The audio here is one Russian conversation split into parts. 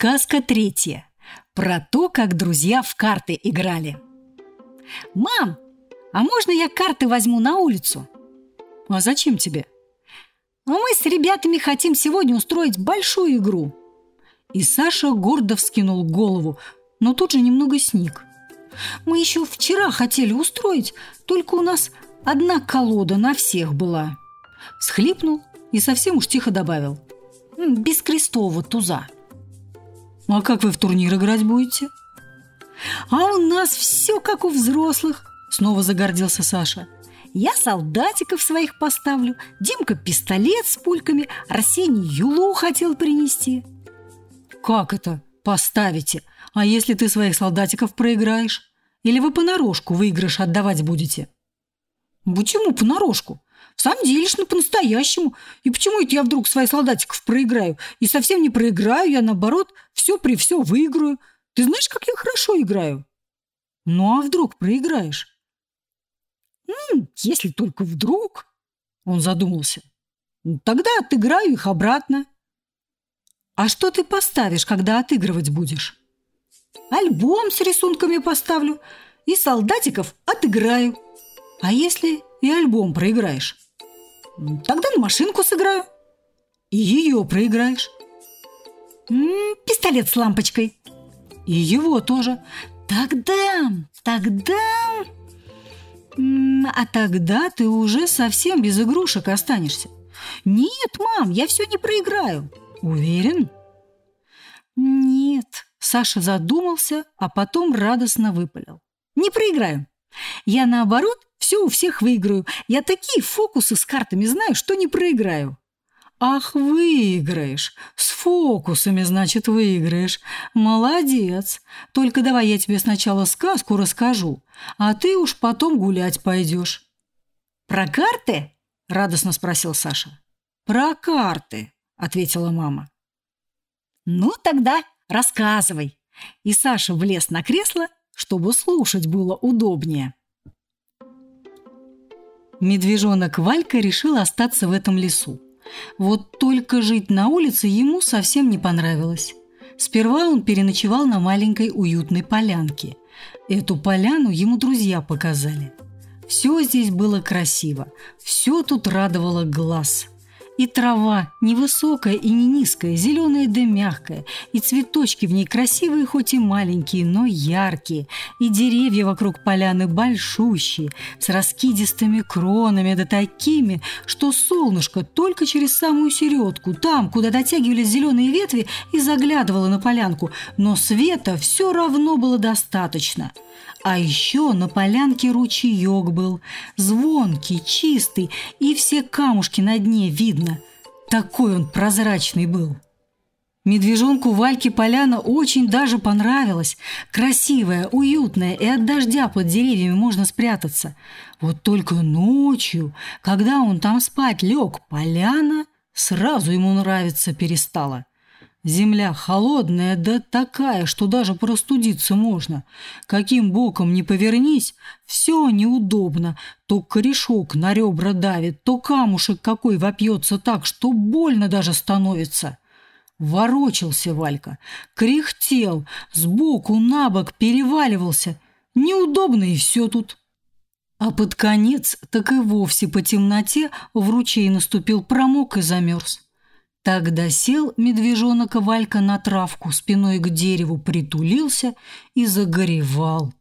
Сказка третья. Про то, как друзья в карты играли. «Мам, а можно я карты возьму на улицу?» «А зачем тебе?» «А мы с ребятами хотим сегодня устроить большую игру». И Саша гордо вскинул голову, но тут же немного сник. «Мы еще вчера хотели устроить, только у нас одна колода на всех была». Схлипнул и совсем уж тихо добавил. «Без крестового туза». А как вы в турнир играть будете? А у нас все как у взрослых, снова загордился Саша. Я солдатиков своих поставлю, Димка пистолет с пульками, Арсений юлу хотел принести. Как это поставите? А если ты своих солдатиков проиграешь? Или вы понарошку выигрыш отдавать будете? Почему понарошку? В самом деле, что по-настоящему. И почему это я вдруг своих солдатиков проиграю? И совсем не проиграю, я наоборот все при все выиграю. Ты знаешь, как я хорошо играю? Ну а вдруг проиграешь? М-м, если только вдруг. Он задумался. Тогда отыграю их обратно. А что ты поставишь, когда отыгрывать будешь? Альбом с рисунками поставлю и солдатиков отыграю. А если и альбом проиграешь? Тогда на машинку сыграю. И ее проиграешь. М-м, пистолет с лампочкой. И его тоже. Тогда, тогда... А тогда ты уже совсем без игрушек останешься. Нет, мам, я все не проиграю. Уверен? Нет. Саша задумался, а потом радостно выпалил. Не проиграю. Я наоборот все у всех выиграю. Я такие фокусы с картами знаю, что не проиграю. Ах, выиграешь. С фокусами, значит, выиграешь. Молодец. Только давай я тебе сначала сказку расскажу, а ты уж потом гулять пойдешь. Про карты? Радостно спросил Саша. Про карты, ответила мама. Ну, тогда рассказывай. И Саша влез на кресло, чтобы слушать было удобнее. Медвежонок Валька решил остаться в этом лесу. Вот только жить на улице ему совсем не понравилось. Сперва он переночевал на маленькой уютной полянке. Эту поляну ему друзья показали. Все здесь было красиво, все тут радовало глаз – и трава невысокая и не низкая, зеленая да мягкая, и цветочки в ней красивые, хоть и маленькие, но яркие, и деревья вокруг поляны большущие, с раскидистыми кронами да такими, что солнышко только через самую середку, там, куда дотягивались зеленые ветви, и заглядывало на полянку, но света все равно было достаточно – а еще на полянке ручеек был, звонкий, чистый, и все камушки на дне видно. Такой он прозрачный был. Медвежонку Вальке поляна очень даже понравилась. Красивая, уютная, и от дождя под деревьями можно спрятаться. Вот только ночью, когда он там спать лег, поляна сразу ему нравиться перестала. Земля холодная, да такая, что даже простудиться можно. Каким боком ни повернись, все неудобно. То корешок на ребра давит, то камушек какой вопьется так, что больно даже становится. Ворочался Валька, кряхтел, сбоку на бок переваливался. Неудобно и все тут. А под конец так и вовсе по темноте в ручей наступил промок и замерз. Тогда сел медвежонок Валька на травку, спиной к дереву притулился и загоревал.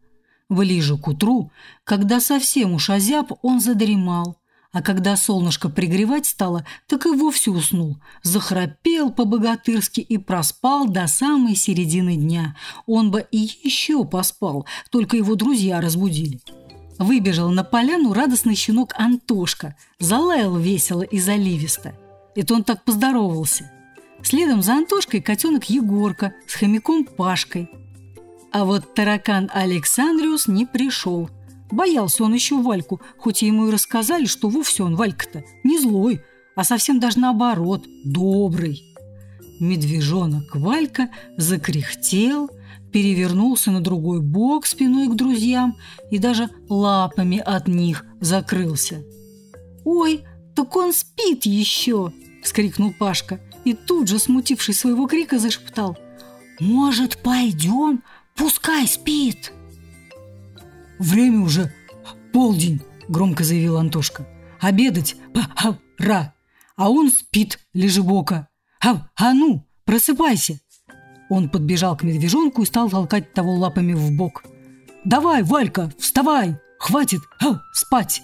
Ближе к утру, когда совсем уж озяб, он задремал, а когда солнышко пригревать стало, так и вовсе уснул, захрапел по-богатырски и проспал до самой середины дня. Он бы и еще поспал, только его друзья разбудили. Выбежал на поляну радостный щенок Антошка, залаял весело и заливисто – это он так поздоровался. Следом за Антошкой котенок Егорка с хомяком Пашкой. А вот таракан Александриус не пришел. Боялся он еще Вальку, хоть ему и рассказали, что вовсе он, Валька-то, не злой, а совсем даже наоборот, добрый. Медвежонок Валька закряхтел, перевернулся на другой бок спиной к друзьям и даже лапами от них закрылся. «Ой, так он спит еще!» – вскрикнул Пашка и тут же, смутившись своего крика, зашептал. Может, пойдем? Пускай спит. Время уже полдень, громко заявил Антошка. Обедать пора. А он спит лежебоко. А, а ну, просыпайся. Он подбежал к медвежонку и стал толкать того лапами в бок. «Давай, Валька, вставай! Хватит а, спать!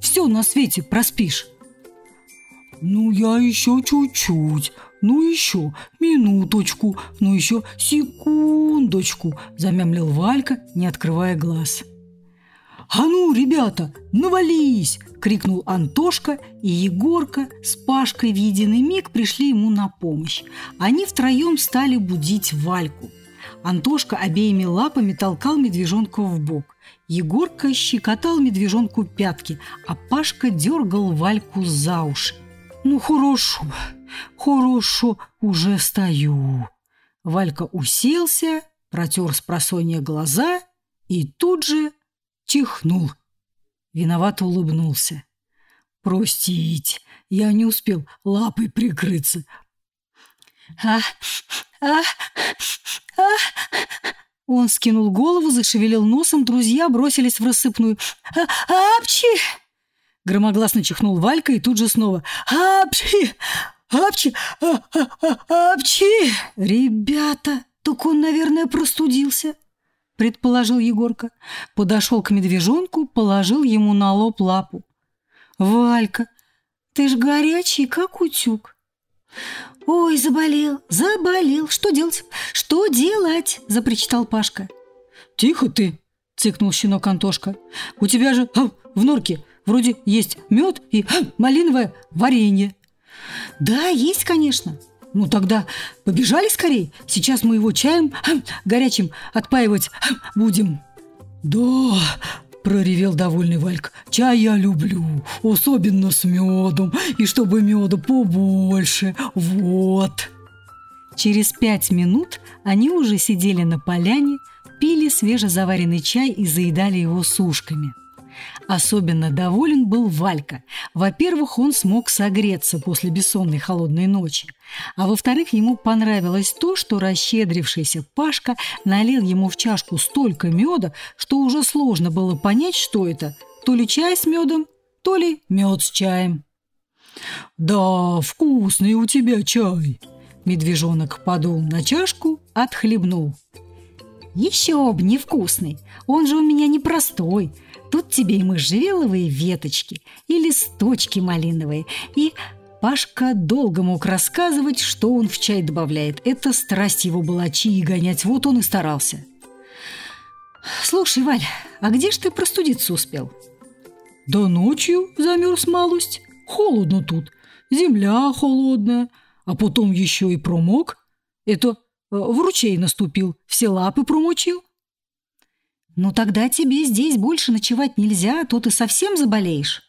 Все на свете проспишь!» «Ну, я еще чуть-чуть, ну еще минуточку, ну еще секундочку», замямлил Валька, не открывая глаз. «А ну, ребята, навались!» – крикнул Антошка, и Егорка с Пашкой в единый миг пришли ему на помощь. Они втроем стали будить Вальку. Антошка обеими лапами толкал медвежонка в бок. Егорка щекотал медвежонку пятки, а Пашка дергал Вальку за уши. «Ну, хорошо, хорошо, уже стою». Валька уселся, протер с просонья глаза и тут же чихнул. Виновато улыбнулся. «Простите, я не успел лапой прикрыться». «А, а, а!» Он скинул голову, зашевелил носом, друзья бросились в рассыпную. «А, «Апчи!» Громогласно чихнул Валька и тут же снова «Апчи! Апчи! А, а, апчи!» «Ребята, так он, наверное, простудился», — предположил Егорка. Подошел к медвежонку, положил ему на лоб лапу. «Валька, ты ж горячий, как утюг». «Ой, заболел, заболел. Что делать? Что делать?» – запричитал Пашка. «Тихо ты!» – цикнул щенок Антошка. «У тебя же а, в норке вроде есть мед и а, малиновое варенье». «Да, есть, конечно. Ну тогда побежали скорей. Сейчас мы его чаем а, горячим отпаивать а, будем». «Да, проревел довольный Валька. «Чай я люблю, особенно с медом, и чтобы меда побольше, вот!» Через пять минут они уже сидели на поляне, пили свежезаваренный чай и заедали его сушками – Особенно доволен был Валька. Во-первых, он смог согреться после бессонной холодной ночи. А во-вторых, ему понравилось то, что расщедрившийся Пашка налил ему в чашку столько меда, что уже сложно было понять, что это. То ли чай с медом, то ли мед с чаем. «Да, вкусный у тебя чай!» Медвежонок подул на чашку, отхлебнул. «Еще б невкусный! Он же у меня непростой!» Тут тебе и можжевеловые веточки, и листочки малиновые, и Пашка долго мог рассказывать, что он в чай добавляет. Это страсть его была чаи гонять, вот он и старался. «Слушай, Валь, а где ж ты простудиться успел?» «Да ночью замерз малость. Холодно тут. Земля холодная. А потом еще и промок. Это э, в ручей наступил, все лапы промочил». «Ну тогда тебе здесь больше ночевать нельзя, а то ты совсем заболеешь».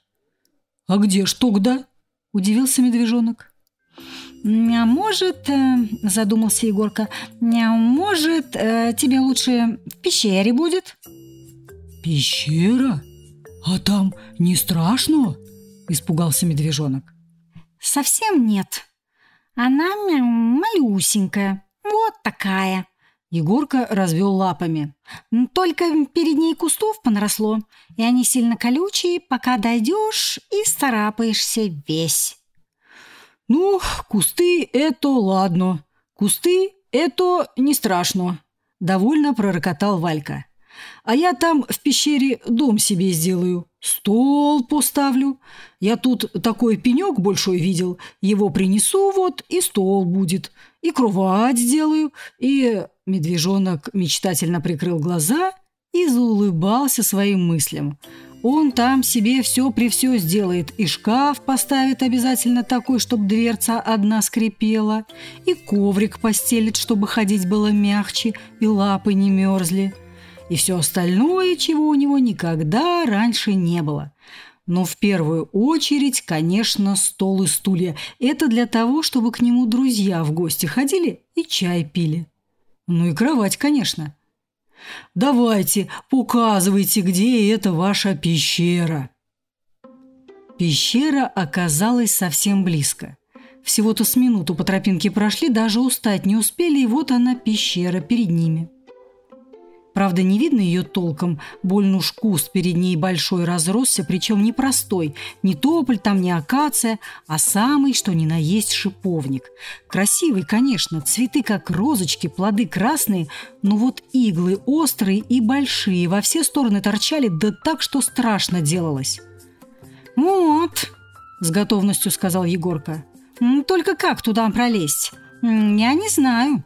«А где ж тогда?» – удивился медвежонок. «А может, э, – задумался Егорка, – может, э, тебе лучше в пещере будет?» «Пещера? А там не страшно?» – испугался медвежонок. «Совсем нет. Она малюсенькая, вот такая», Егорка развел лапами. «Только перед ней кустов понаросло, и они сильно колючие, пока дойдешь и старапаешься весь». «Ну, кусты – это ладно. Кусты – это не страшно», – довольно пророкотал Валька. «А я там в пещере дом себе сделаю, стол поставлю. Я тут такой пенек большой видел, его принесу вот, и стол будет, и кровать сделаю, и Медвежонок мечтательно прикрыл глаза и заулыбался своим мыслям. Он там себе все при все сделает, и шкаф поставит обязательно такой, чтобы дверца одна скрипела, и коврик постелит, чтобы ходить было мягче, и лапы не мерзли, и все остальное, чего у него никогда раньше не было. Но в первую очередь, конечно, стол и стулья. Это для того, чтобы к нему друзья в гости ходили и чай пили. Ну и кровать, конечно. Давайте, показывайте, где эта ваша пещера. Пещера оказалась совсем близко. Всего-то с минуту по тропинке прошли, даже устать не успели, и вот она, пещера, перед ними. Правда, не видно ее толком. Больно уж куст перед ней большой разросся, причем не простой. Не тополь там, не акация, а самый, что ни на есть, шиповник. Красивый, конечно, цветы как розочки, плоды красные, но вот иглы острые и большие, во все стороны торчали, да так, что страшно делалось. «Вот», – с готовностью сказал Егорка. «Только как туда пролезть? Я не знаю».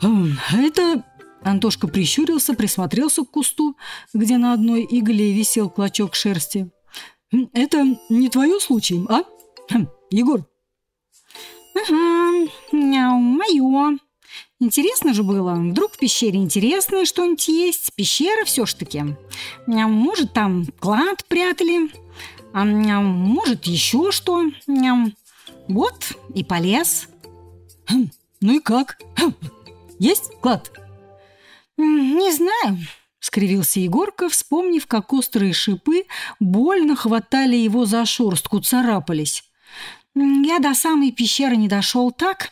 «Это Антошка прищурился, присмотрелся к кусту, где на одной игле висел клочок шерсти. «Это не твое случай, а? Хм, Егор?» «Ага, мое. Интересно же было. Вдруг в пещере интересное что-нибудь есть. Пещера все ж таки. Может, там клад прятали, а может, еще что. Вот и полез». Хм, «Ну и как? Хм, есть клад?» «Не знаю», — скривился Егорка, вспомнив, как острые шипы больно хватали его за шорстку, царапались. «Я до самой пещеры не дошел так,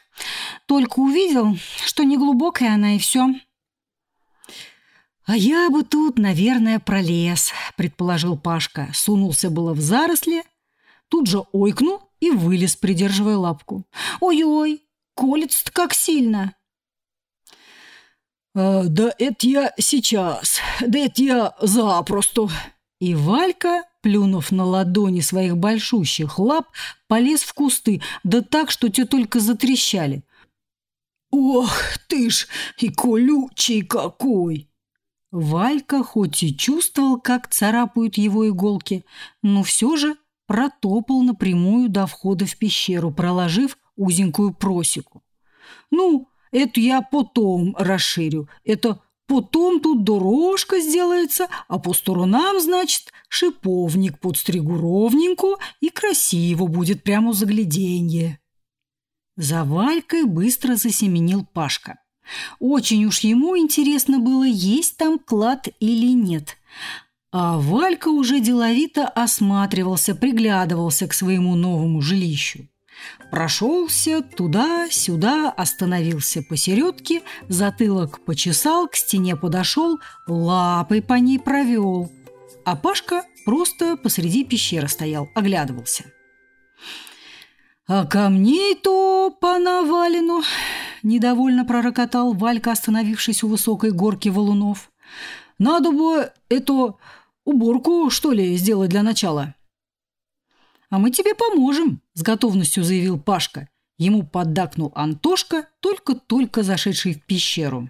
только увидел, что неглубокая она и все». «А я бы тут, наверное, пролез», — предположил Пашка. Сунулся было в заросли, тут же ойкнул и вылез, придерживая лапку. «Ой-ой, колется-то как сильно!» «Э, «Да это я сейчас, да это я запросто». И Валька, плюнув на ладони своих большущих лап, полез в кусты, да так, что те только затрещали. «Ох ты ж, и колючий какой!» Валька хоть и чувствовал, как царапают его иголки, но все же протопал напрямую до входа в пещеру, проложив узенькую просеку. «Ну, это я потом расширю. Это потом тут дорожка сделается, а по сторонам, значит, шиповник подстригу ровненько и красиво будет прямо загляденье. За Валькой быстро засеменил Пашка. Очень уж ему интересно было, есть там клад или нет. А Валька уже деловито осматривался, приглядывался к своему новому жилищу. Прошелся туда-сюда, остановился посередке, затылок почесал, к стене подошел, лапой по ней провел. А Пашка просто посреди пещеры стоял, оглядывался. «А камней-то по навалину!» – недовольно пророкотал Валька, остановившись у высокой горки валунов. «Надо бы эту уборку, что ли, сделать для начала?» «А мы тебе поможем», – с готовностью заявил Пашка. Ему поддакнул Антошка, только-только зашедший в пещеру.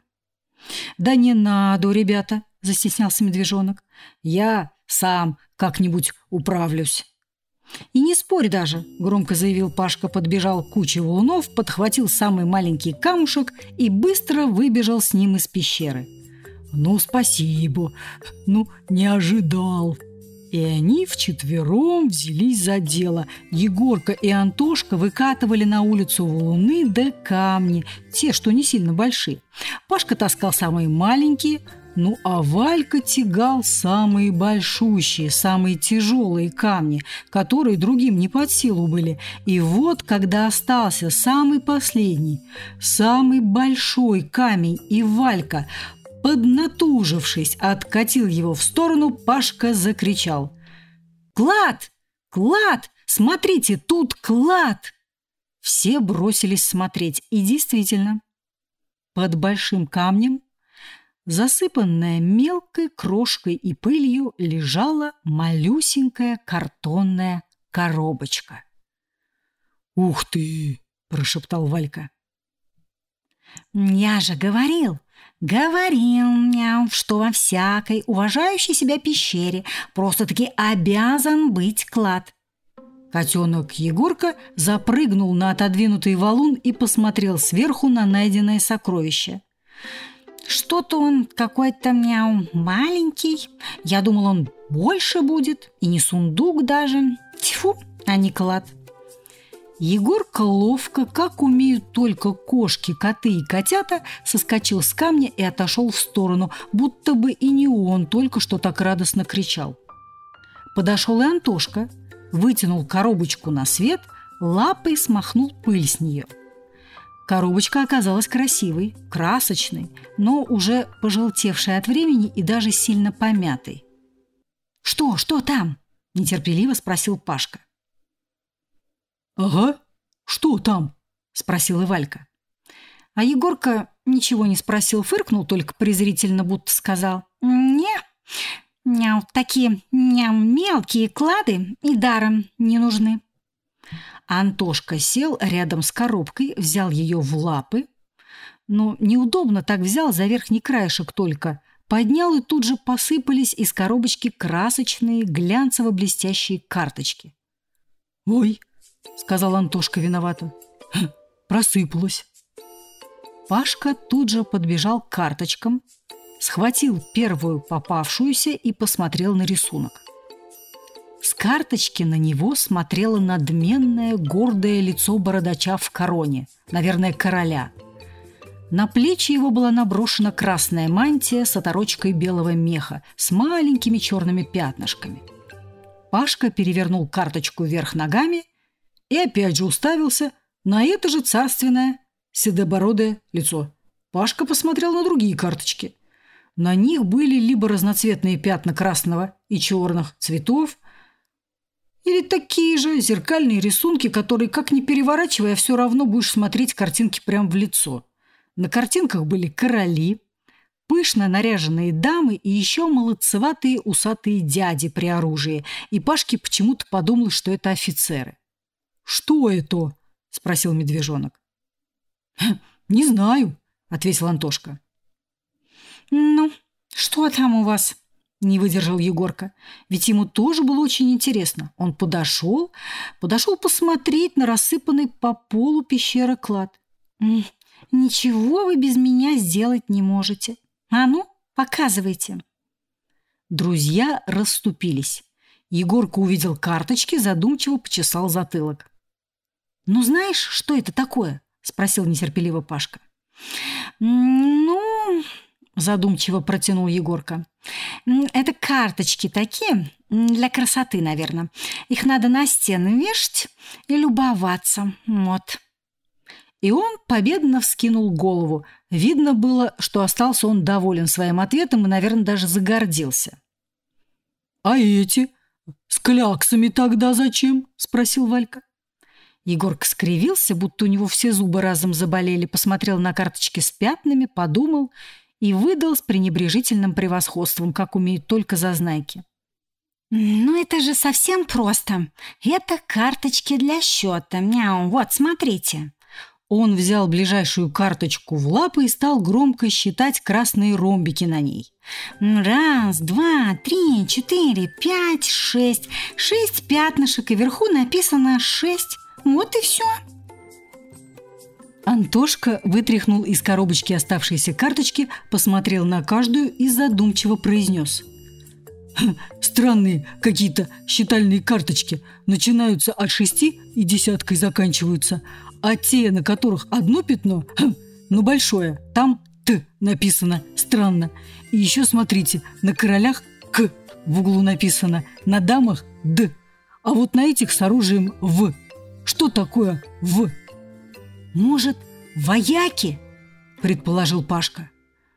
«Да не надо, ребята», – застеснялся медвежонок. «Я сам как-нибудь управлюсь». «И не спорь даже», – громко заявил Пашка, подбежал к куче валунов, подхватил самый маленький камушек и быстро выбежал с ним из пещеры. «Ну, спасибо. Ну, не ожидал», и они вчетвером взялись за дело. Егорка и Антошка выкатывали на улицу валуны да камни, те, что не сильно большие. Пашка таскал самые маленькие, ну а Валька тягал самые большущие, самые тяжелые камни, которые другим не под силу были. И вот, когда остался самый последний, самый большой камень, и Валька Поднатужившись, откатил его в сторону, Пашка закричал. «Клад! Клад! Смотрите, тут клад!» Все бросились смотреть, и действительно, под большим камнем, засыпанная мелкой крошкой и пылью, лежала малюсенькая картонная коробочка. «Ух ты!» – прошептал Валька. «Я же говорил, Говорил мне, что во всякой уважающей себя пещере просто-таки обязан быть клад. Котенок Егорка запрыгнул на отодвинутый валун и посмотрел сверху на найденное сокровище. Что-то он какой-то мяу маленький. Я думал, он больше будет. И не сундук даже. Тьфу, а не клад. Егорка ловко, как умеют только кошки, коты и котята, соскочил с камня и отошел в сторону, будто бы и не он только что так радостно кричал. Подошел и Антошка, вытянул коробочку на свет, лапой смахнул пыль с нее. Коробочка оказалась красивой, красочной, но уже пожелтевшей от времени и даже сильно помятой. «Что, что там?» – нетерпеливо спросил Пашка. «Ага, что там?» – спросила Валька. А Егорка ничего не спросил, фыркнул, только презрительно будто сказал. «Не, не такие не, мелкие клады и даром не нужны». Антошка сел рядом с коробкой, взял ее в лапы. Но неудобно так взял за верхний краешек только. Поднял, и тут же посыпались из коробочки красочные глянцево-блестящие карточки. «Ой!» — сказал Антошка виновато. «Просыпалось». Пашка тут же подбежал к карточкам, схватил первую попавшуюся и посмотрел на рисунок. С карточки на него смотрело надменное, гордое лицо бородача в короне, наверное, короля. На плечи его была наброшена красная мантия с оторочкой белого меха с маленькими черными пятнышками. Пашка перевернул карточку вверх ногами и опять же уставился на это же царственное седобородое лицо. Пашка посмотрел на другие карточки. На них были либо разноцветные пятна красного и черных цветов, или такие же зеркальные рисунки, которые, как ни переворачивая, все равно будешь смотреть картинки прямо в лицо. На картинках были короли, пышно наряженные дамы и еще молодцеватые усатые дяди при оружии. И Пашке почему-то подумал, что это офицеры. «Что это?» – спросил медвежонок. «Не знаю», – ответил Антошка. «Ну, что там у вас?» Не выдержал Егорка. Ведь ему тоже было очень интересно. Он подошел, подошел посмотреть на рассыпанный по полу пещеры клад. «Ничего вы без меня сделать не можете. А ну, показывайте». Друзья расступились. Егорка увидел карточки, задумчиво почесал затылок. «Ну, знаешь, что это такое?» – спросил нетерпеливо Пашка. «Ну...» задумчиво протянул Егорка. Это карточки такие, для красоты, наверное. Их надо на стены вешать и любоваться. Вот. И он победно вскинул голову. Видно было, что остался он доволен своим ответом и, наверное, даже загордился. «А эти? С кляксами тогда зачем?» – спросил Валька. Егорка скривился, будто у него все зубы разом заболели, посмотрел на карточки с пятнами, подумал – и выдал с пренебрежительным превосходством, как умеют только зазнайки. «Ну это же совсем просто. Это карточки для счета. Мяу, вот, смотрите». Он взял ближайшую карточку в лапы и стал громко считать красные ромбики на ней. Раз, два, три, четыре, пять, шесть. Шесть пятнышек, и вверху написано шесть. Вот и все. Антошка вытряхнул из коробочки оставшиеся карточки, посмотрел на каждую и задумчиво произнес. «Странные какие-то считальные карточки. Начинаются от шести и десяткой заканчиваются. А те, на которых одно пятно, но большое, там «Т» написано. Странно. И еще смотрите, на королях «К» в углу написано, на дамах «Д». А вот на этих с оружием «В». Что такое «В»? «Может, вояки?» – предположил Пашка.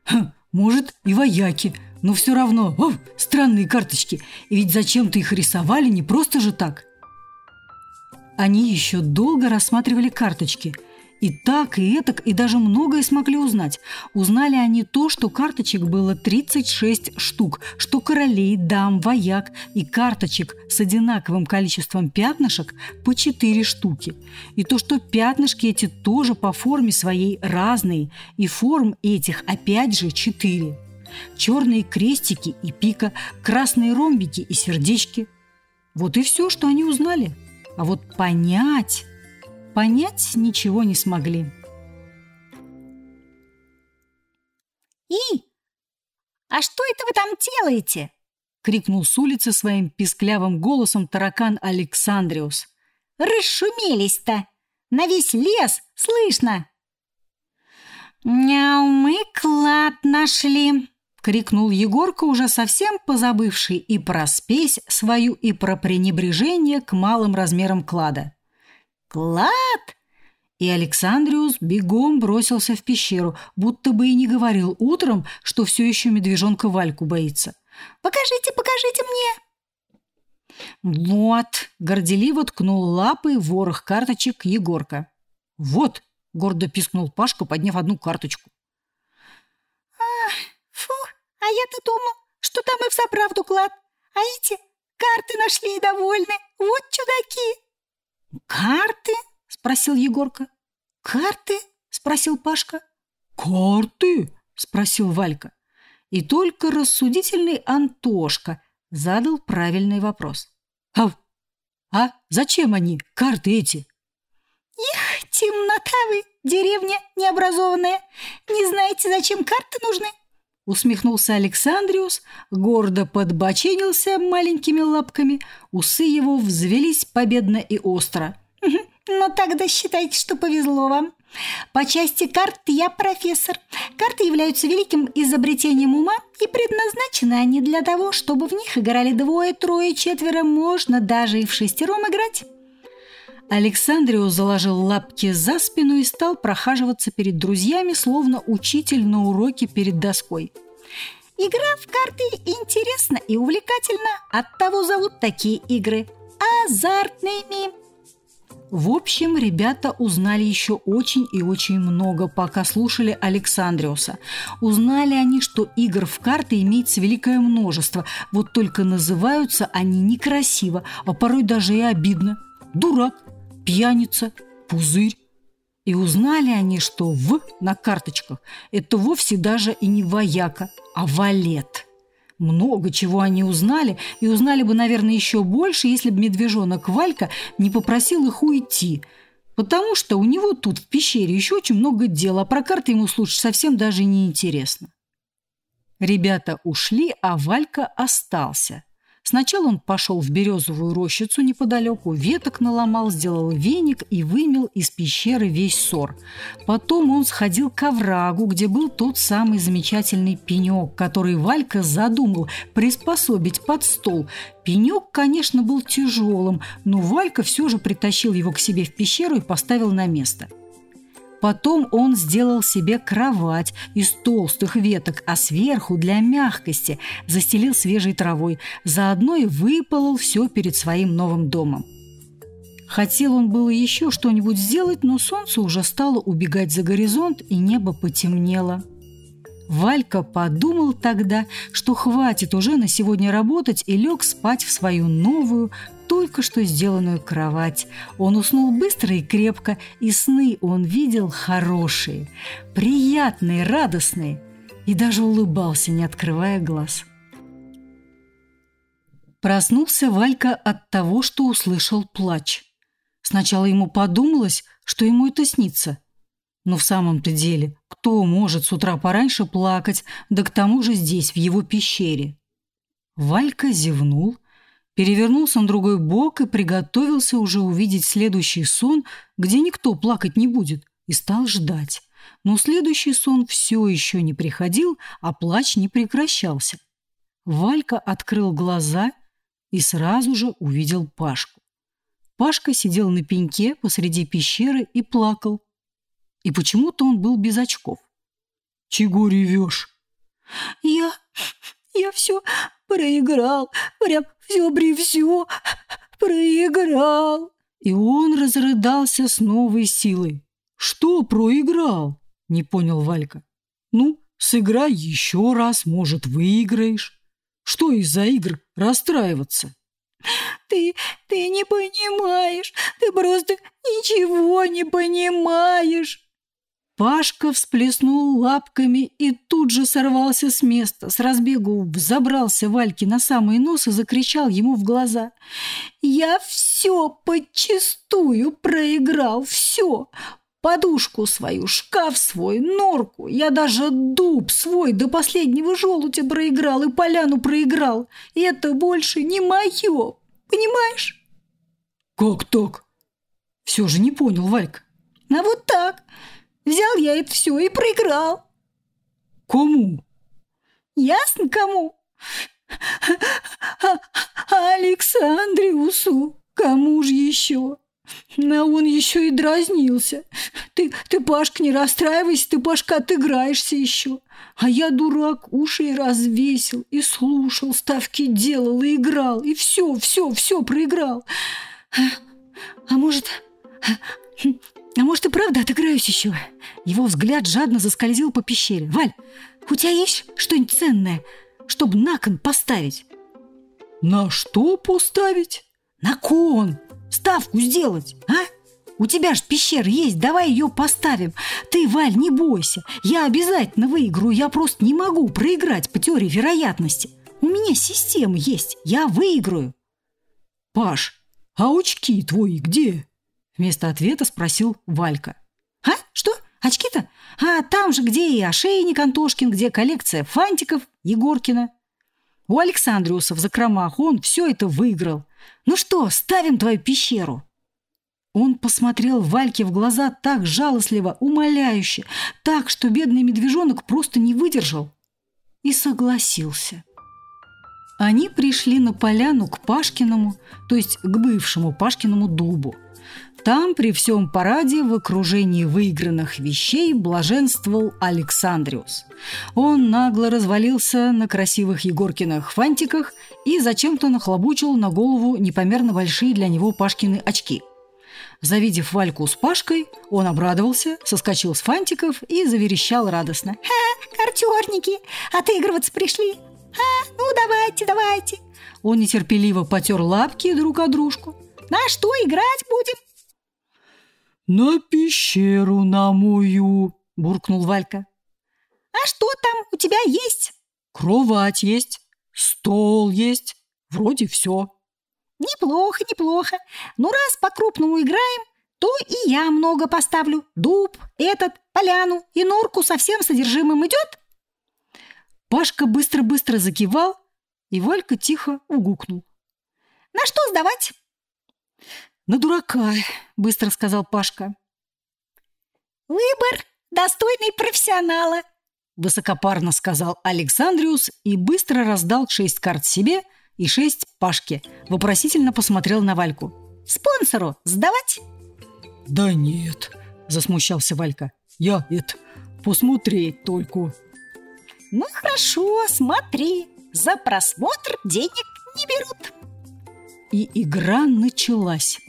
Хм, «Может, и вояки, но все равно о, странные карточки. И ведь зачем-то их рисовали не просто же так». Они еще долго рассматривали карточки – и так, и этак, и даже многое смогли узнать. Узнали они то, что карточек было 36 штук, что королей, дам, вояк и карточек с одинаковым количеством пятнышек по 4 штуки. И то, что пятнышки эти тоже по форме своей разные, и форм этих опять же 4. Черные крестики и пика, красные ромбики и сердечки. Вот и все, что они узнали. А вот понять понять ничего не смогли. «И, а что это вы там делаете?» — крикнул с улицы своим писклявым голосом таракан Александриус. «Расшумелись-то! На весь лес слышно!» «Няу, мы клад нашли!» — крикнул Егорка, уже совсем позабывший и про спесь свою, и про пренебрежение к малым размерам клада. Клад!» И Александриус бегом бросился в пещеру, будто бы и не говорил утром, что все еще медвежонка Вальку боится. «Покажите, покажите мне!» «Вот!» – горделиво ткнул лапы ворох карточек Егорка. «Вот!» – гордо пискнул Пашка, подняв одну карточку. «А, фу, а я-то думал, что там и взаправду клад. А эти карты нашли и довольны. Вот чудаки!» «Карты?» – спросил Егорка. «Карты?» – спросил Пашка. «Карты?» – спросил Валька. И только рассудительный Антошка задал правильный вопрос. «А, а зачем они, карты эти?» «Их, темнота вы, деревня необразованная. Не знаете, зачем карты нужны?» Усмехнулся Александриус, гордо подбоченился маленькими лапками, усы его взвелись победно и остро. «Ну тогда считайте, что повезло вам. По части карт я профессор. Карты являются великим изобретением ума, и предназначены они для того, чтобы в них играли двое, трое, четверо, можно даже и в шестером играть». Александриус заложил лапки за спину и стал прохаживаться перед друзьями, словно учитель на уроке перед доской. Игра в карты интересна и увлекательна, оттого зовут такие игры азартными. В общем, ребята узнали еще очень и очень много, пока слушали Александриуса. Узнали они, что игр в карты имеется великое множество, вот только называются они некрасиво, а порой даже и обидно. Дурак, пьяница, пузырь. И узнали они, что «в» на карточках – это вовсе даже и не вояка, а валет. Много чего они узнали, и узнали бы, наверное, еще больше, если бы медвежонок Валька не попросил их уйти, потому что у него тут в пещере еще очень много дел, а про карты ему слушать совсем даже не интересно. Ребята ушли, а Валька остался – Сначала он пошел в березовую рощицу неподалеку, веток наломал, сделал веник и вымел из пещеры весь сор. Потом он сходил к оврагу, где был тот самый замечательный пенек, который Валька задумал приспособить под стол. Пенек, конечно, был тяжелым, но Валька все же притащил его к себе в пещеру и поставил на место – Потом он сделал себе кровать из толстых веток, а сверху для мягкости застелил свежей травой, заодно и выполол все перед своим новым домом. Хотел он было еще что-нибудь сделать, но солнце уже стало убегать за горизонт, и небо потемнело. Валька подумал тогда, что хватит уже на сегодня работать и лег спать в свою новую, только что сделанную кровать. Он уснул быстро и крепко, и сны он видел хорошие, приятные, радостные, и даже улыбался, не открывая глаз. Проснулся Валька от того, что услышал плач. Сначала ему подумалось, что ему это снится. Но в самом-то деле, кто может с утра пораньше плакать, да к тому же здесь, в его пещере? Валька зевнул, перевернулся на другой бок и приготовился уже увидеть следующий сон, где никто плакать не будет, и стал ждать. Но следующий сон все еще не приходил, а плач не прекращался. Валька открыл глаза и сразу же увидел Пашку. Пашка сидел на пеньке посреди пещеры и плакал. И почему-то он был без очков. «Чего ревешь?» «Я... я все проиграл, прям все при все проиграл. И он разрыдался с новой силой. Что проиграл? Не понял Валька. Ну, сыграй еще раз, может, выиграешь. Что из-за игр расстраиваться? Ты, ты не понимаешь, ты просто ничего не понимаешь. Пашка всплеснул лапками и тут же сорвался с места. С разбегу взобрался Вальке на самый нос и закричал ему в глаза. «Я все подчистую проиграл, все! Подушку свою, шкаф свой, норку. Я даже дуб свой до последнего желудя проиграл и поляну проиграл. И это больше не мое, понимаешь?» «Как так?» Все же не понял Валька. «А вот так!» Взял я это все и проиграл. Кому? Ясно кому? Александриусу. Кому же еще? А он еще и дразнился. Ты, ты, Пашка, не расстраивайся, ты, Пашка, отыграешься еще. А я, дурак, уши и развесил, и слушал, ставки делал, и играл, и все, все, все проиграл. А может, а может и правда отыграюсь еще? Его взгляд жадно заскользил по пещере. Валь, у тебя есть что-нибудь ценное, чтобы на кон поставить? На что поставить? На кон. Ставку сделать, а? У тебя же пещера есть, давай ее поставим. Ты, Валь, не бойся. Я обязательно выиграю. Я просто не могу проиграть по теории вероятности. У меня система есть. Я выиграю. Паш, а очки твои где? Вместо ответа спросил Валька. А? Что? Очки-то? А там же, где и ошейник Антошкин, где коллекция фантиков Егоркина. У Александриуса в закромах он все это выиграл. Ну что, ставим твою пещеру?» Он посмотрел Вальке в глаза так жалостливо, умоляюще, так, что бедный медвежонок просто не выдержал и согласился. Они пришли на поляну к Пашкиному, то есть к бывшему Пашкиному дубу. Там при всем параде в окружении выигранных вещей блаженствовал Александриус. Он нагло развалился на красивых Егоркиных фантиках и зачем-то нахлобучил на голову непомерно большие для него Пашкины очки. Завидев Вальку с Пашкой, он обрадовался, соскочил с фантиков и заверещал радостно. «Ха, картерники, отыгрываться пришли! Ха, ну давайте, давайте!» Он нетерпеливо потер лапки друг о дружку. «На что играть будем?» «На пещеру на мою!» – буркнул Валька. «А что там у тебя есть?» «Кровать есть, стол есть, вроде все». «Неплохо, неплохо. Ну, раз по-крупному играем, то и я много поставлю. Дуб, этот, поляну и норку со всем содержимым идет?» Пашка быстро-быстро закивал, и Валька тихо угукнул. «На что сдавать?» «На дурака», — быстро сказал Пашка. «Выбор достойный профессионала», — высокопарно сказал Александриус и быстро раздал шесть карт себе и шесть Пашке. Вопросительно посмотрел на Вальку. «Спонсору сдавать?» «Да нет», — засмущался Валька. «Я это посмотреть только». «Ну хорошо, смотри. За просмотр денег не берут». И игра началась.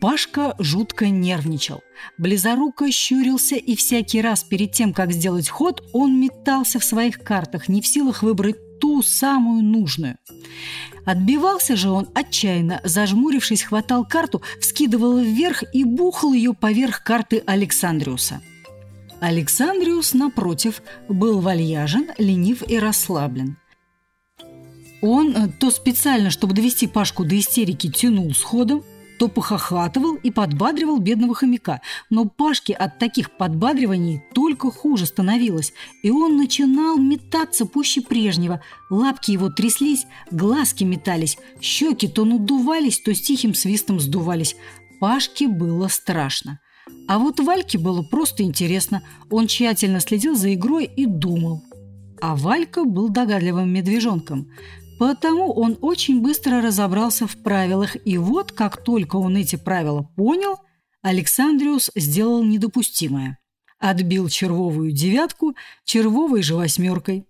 Пашка жутко нервничал. Близоруко щурился, и всякий раз перед тем, как сделать ход, он метался в своих картах, не в силах выбрать ту самую нужную. Отбивался же он отчаянно, зажмурившись, хватал карту, вскидывал вверх и бухал ее поверх карты Александриуса. Александриус, напротив, был вальяжен, ленив и расслаблен. Он э, то специально, чтобы довести Пашку до истерики, тянул с ходом, то похохатывал и подбадривал бедного хомяка. Но Пашке от таких подбадриваний только хуже становилось, и он начинал метаться пуще прежнего. Лапки его тряслись, глазки метались, щеки то надувались, то с тихим свистом сдувались. Пашке было страшно. А вот Вальке было просто интересно. Он тщательно следил за игрой и думал. А Валька был догадливым медвежонком. Потому он очень быстро разобрался в правилах, и вот как только он эти правила понял, Александриус сделал недопустимое. Отбил червовую девятку червовой же восьмеркой.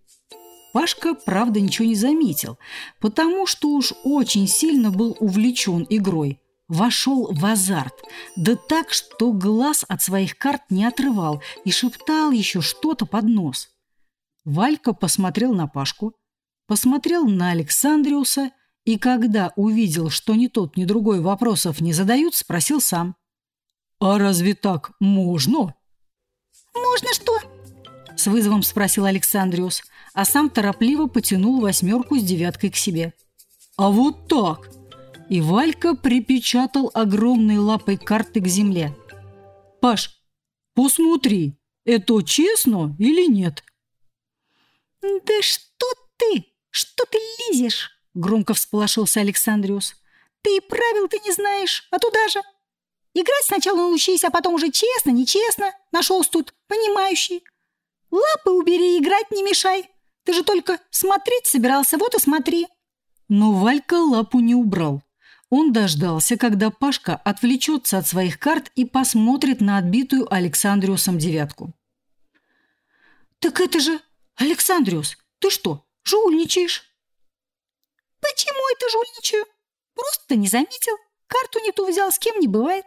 Пашка, правда, ничего не заметил, потому что уж очень сильно был увлечен игрой. Вошел в азарт, да так, что глаз от своих карт не отрывал и шептал еще что-то под нос. Валька посмотрел на Пашку – посмотрел на Александриуса и, когда увидел, что ни тот, ни другой вопросов не задают, спросил сам. «А разве так можно?» «Можно что?» – с вызовом спросил Александриус, а сам торопливо потянул восьмерку с девяткой к себе. «А вот так!» И Валька припечатал огромной лапой карты к земле. «Паш, посмотри, это честно или нет?» «Да что ты!» «Что ты лезешь?» – громко всполошился Александриус. «Ты и правил-то не знаешь, а туда же. Играть сначала научись, а потом уже честно, нечестно. Нашелся тут понимающий. Лапы убери, играть не мешай. Ты же только смотреть собирался, вот и смотри». Но Валька лапу не убрал. Он дождался, когда Пашка отвлечется от своих карт и посмотрит на отбитую Александриусом девятку. «Так это же Александриус! Ты что, жульничаешь?» «Почему это жульничаю? Просто не заметил. Карту не ту взял, с кем не бывает».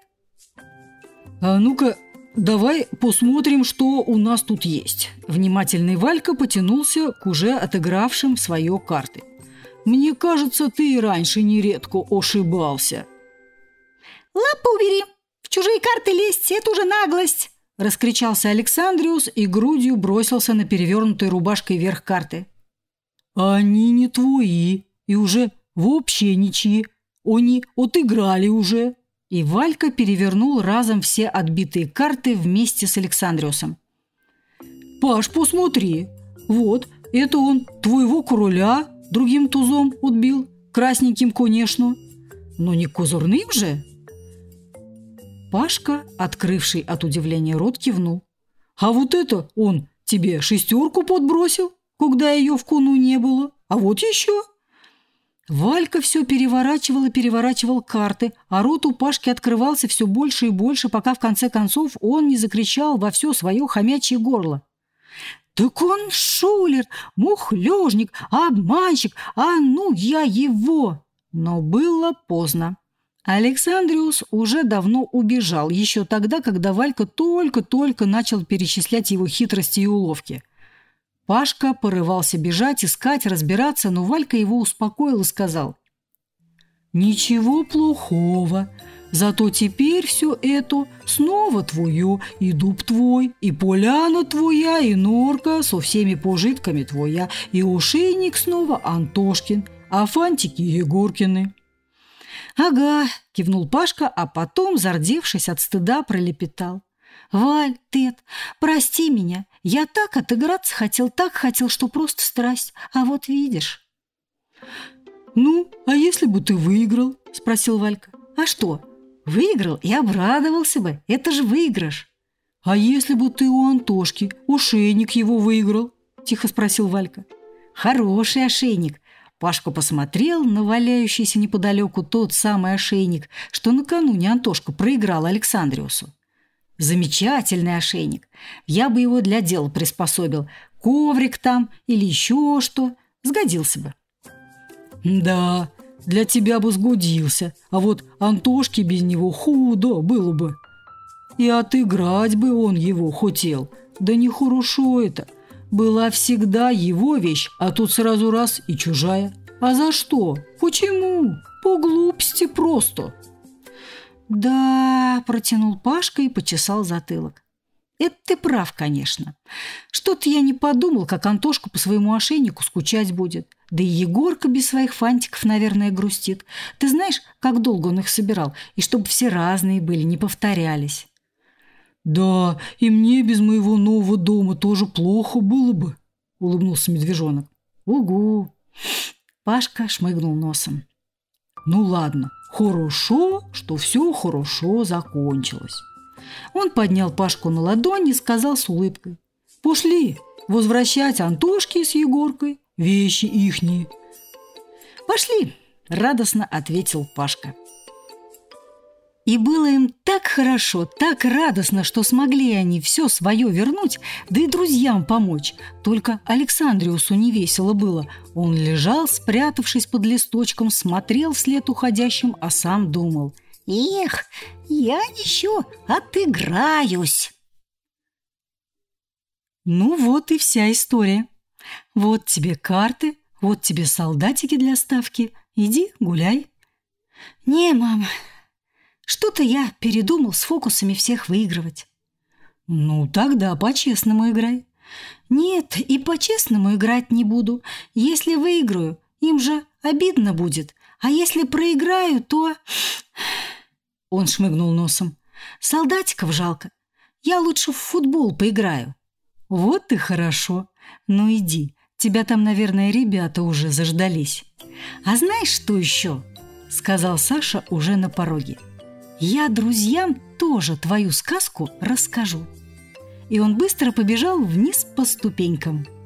«А ну-ка, давай посмотрим, что у нас тут есть». Внимательный Валька потянулся к уже отыгравшим свое карты. «Мне кажется, ты и раньше нередко ошибался». «Лапу убери! В чужие карты лезть – это уже наглость!» Раскричался Александриус и грудью бросился на перевернутой рубашкой верх карты. «Они не твои и уже вообще ничьи. Они отыграли уже!» И Валька перевернул разом все отбитые карты вместе с Александриусом. «Паш, посмотри. Вот, это он твоего короля другим тузом отбил, красненьким, конечно. Но не козырным же?» Пашка, открывший от удивления рот, кивнул. «А вот это он тебе шестерку подбросил, когда ее в куну не было. А вот еще!» Валька все переворачивал и переворачивал карты, а рот у Пашки открывался все больше и больше, пока в конце концов он не закричал во все свое хомячье горло. «Так он шулер, мухлежник, обманщик, а ну я его!» Но было поздно. Александриус уже давно убежал, еще тогда, когда Валька только-только начал перечислять его хитрости и уловки – Пашка порывался бежать, искать, разбираться, но Валька его успокоил и сказал. «Ничего плохого. Зато теперь все это снова твое, и дуб твой, и поляна твоя, и норка со всеми пожитками твоя, и ошейник снова Антошкин, а фантики Егоркины». «Ага», – кивнул Пашка, а потом, зардевшись от стыда, пролепетал. «Валь, Тед, прости меня. Я так отыграться хотел, так хотел, что просто страсть. А вот видишь». «Ну, а если бы ты выиграл?» – спросил Валька. «А что? Выиграл и обрадовался бы. Это же выигрыш». «А если бы ты у Антошки ошейник его выиграл?» – тихо спросил Валька. «Хороший ошейник». Пашка посмотрел на валяющийся неподалеку тот самый ошейник, что накануне Антошка проиграл Александриусу. Замечательный ошейник. Я бы его для дела приспособил. Коврик там или еще что. Сгодился бы. Да, для тебя бы сгодился. А вот Антошке без него худо было бы. И отыграть бы он его хотел. Да нехорошо это. Была всегда его вещь, а тут сразу раз и чужая. А за что? Почему? По глупости просто. «Да», – протянул Пашка и почесал затылок. «Это ты прав, конечно. Что-то я не подумал, как Антошка по своему ошейнику скучать будет. Да и Егорка без своих фантиков, наверное, грустит. Ты знаешь, как долго он их собирал, и чтобы все разные были, не повторялись». «Да, и мне без моего нового дома тоже плохо было бы», – улыбнулся медвежонок. «Угу». Пашка шмыгнул носом. «Ну ладно, Хорошо, что все хорошо закончилось. Он поднял Пашку на ладони и сказал с улыбкой. «Пошли возвращать Антошке с Егоркой вещи ихние». «Пошли!» – радостно ответил Пашка. И было им так хорошо, так радостно, что смогли они все свое вернуть, да и друзьям помочь. Только Александриусу не весело было. Он лежал, спрятавшись под листочком, смотрел вслед уходящим, а сам думал. «Эх, я еще отыграюсь!» Ну вот и вся история. Вот тебе карты, вот тебе солдатики для ставки. Иди гуляй. «Не, мама, что-то я передумал с фокусами всех выигрывать. Ну, тогда по-честному играй. Нет, и по-честному играть не буду. Если выиграю, им же обидно будет. А если проиграю, то... Он шмыгнул носом. Солдатиков жалко. Я лучше в футбол поиграю. Вот и хорошо. Ну иди, тебя там, наверное, ребята уже заждались. А знаешь, что еще? Сказал Саша уже на пороге. Я друзьям тоже твою сказку расскажу». И он быстро побежал вниз по ступенькам –